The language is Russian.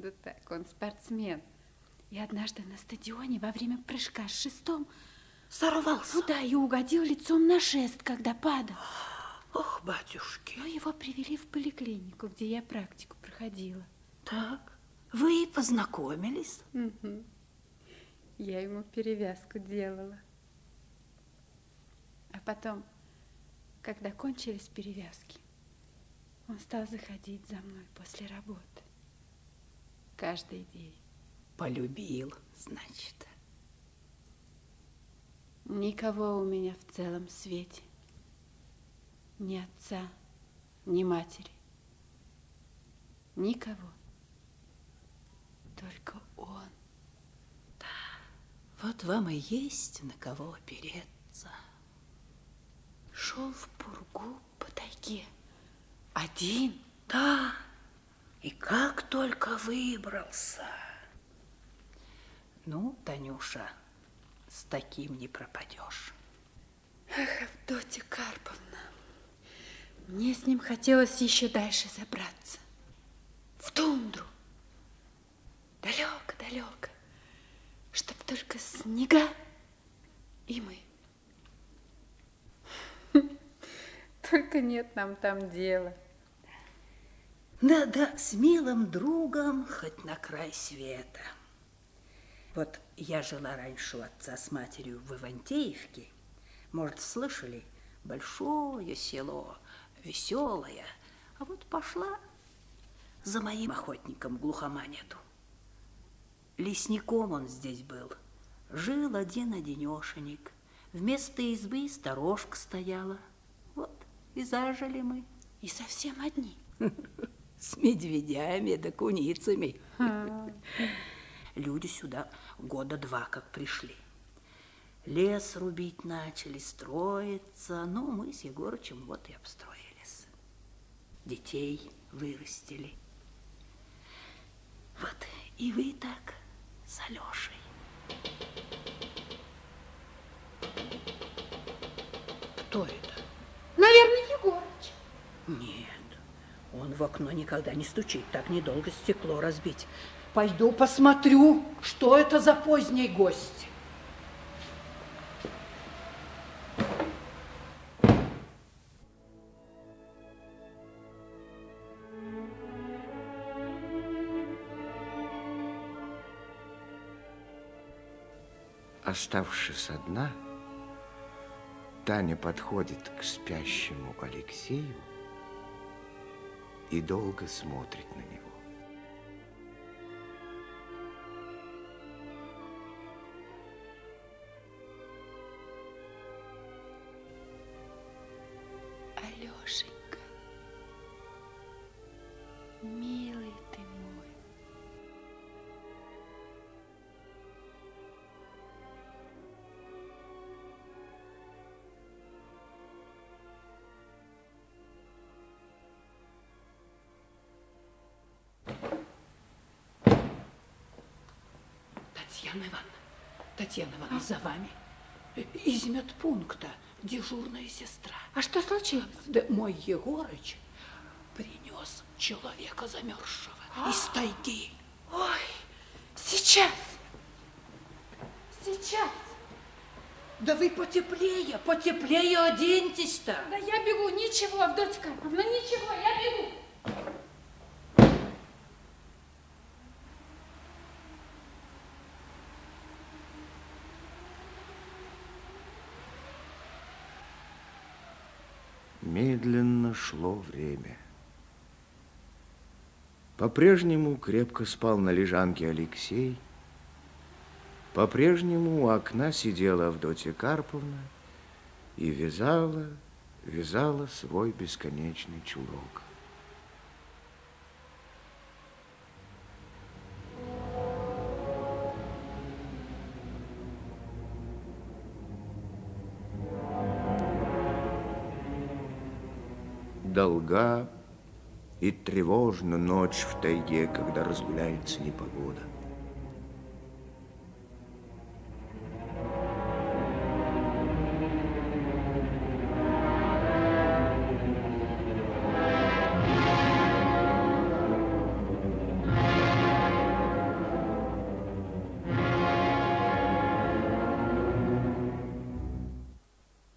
Да так, он спортсмен. И однажды на стадионе во время прыжка с шестом Сорвался? Ну да, и угодил лицом на шест, когда падал. Ох, батюшки. Но его привели в поликлинику, где я практику проходила. Так, вы и познакомились? Угу. Я ему перевязку делала. А потом, когда кончились перевязки, он стал заходить за мной после работы. Каждый день. Полюбил, значит. Никого у меня в целом свете. Ни отца, ни матери. Никого. Только он. Да, вот вам и есть на кого опереться. Шел в пургу по тайге. Один? Да, и как только выбрался. Ну, Танюша, с таким не пропадешь. Ах, Авдотья Карповна, мне с ним хотелось еще дальше забраться. В тундру. Далеко-далеко. Чтоб только снега и мы. Только нет нам там дела. Да-да, с милым другом хоть на край света. Вот я жила раньше у отца с матерью в Ивантеевке. Может, слышали? Большое село, веселое. А вот пошла за моим охотником глухоманету. Лесником он здесь был. Жил один-одинешенек. Вместо избы сторожка стояла. Вот и зажили мы. И совсем одни. С медведями да куницами. Люди сюда года два как пришли. Лес рубить начали, строиться. Ну, мы с Егорычем вот и обстроились. Детей вырастили. Вот и вы так с Алешей. Кто это? Наверное, Егорыч. Нет, он в окно никогда не стучит, так недолго стекло разбить. Пойду посмотрю, что это за поздний гость. Оставшись одна, Таня подходит к спящему Алексею и долго смотрит на него. Алешенька, милый Татьяна Ивановна, Татьяна Ивановна, за вами. Из медпункта дежурная сестра. А что случилось? Да мой Егорыч принес человека замерзшего из тайги. Ой, сейчас. Сейчас. Да вы потеплее, потеплее оденьтесь-то. Да я бегу, ничего, Авдотья Карповна, ничего, я бегу. Медленно шло время. По-прежнему крепко спал на лежанке Алексей. По-прежнему у окна сидела Авдотья Карповна и вязала, вязала свой бесконечный чулок. Долга и тревожна ночь в тайге, когда разгуляется непогода.